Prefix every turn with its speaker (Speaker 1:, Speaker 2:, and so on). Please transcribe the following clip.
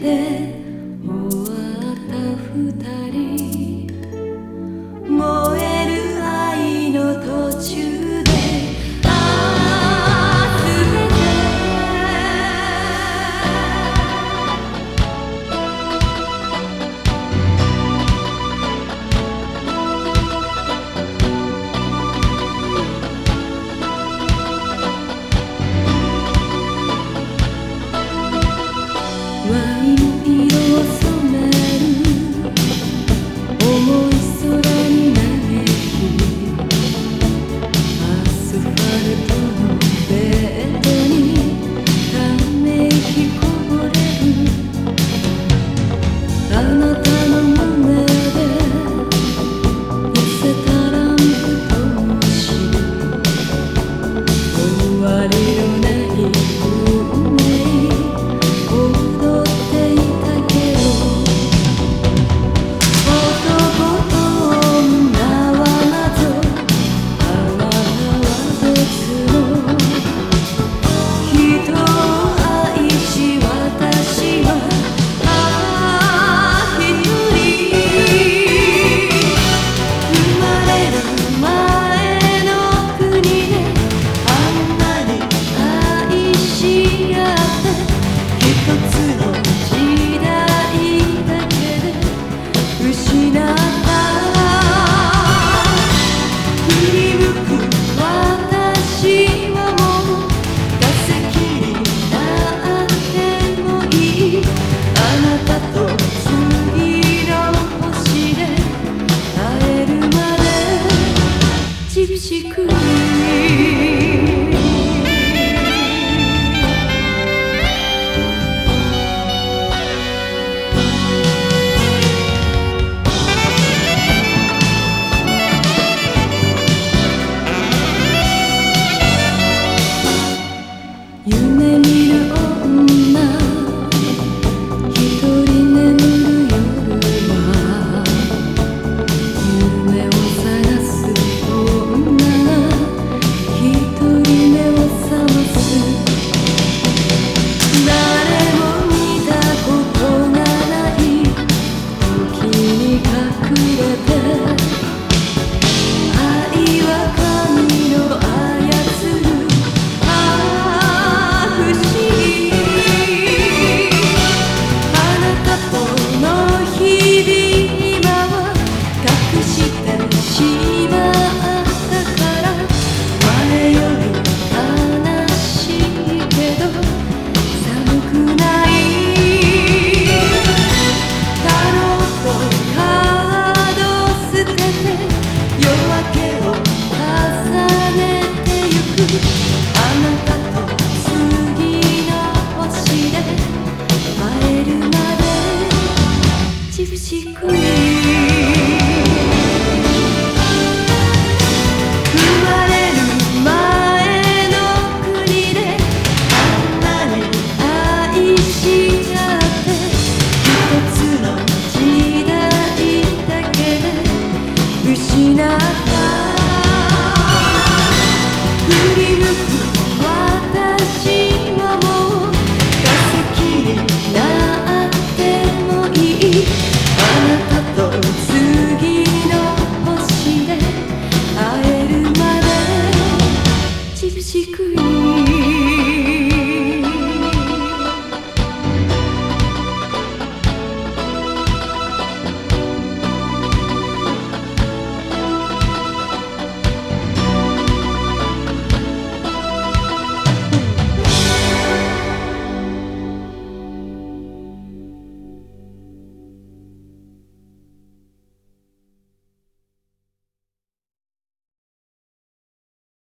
Speaker 1: で終わった二人。しくまえるまで」「ちふしく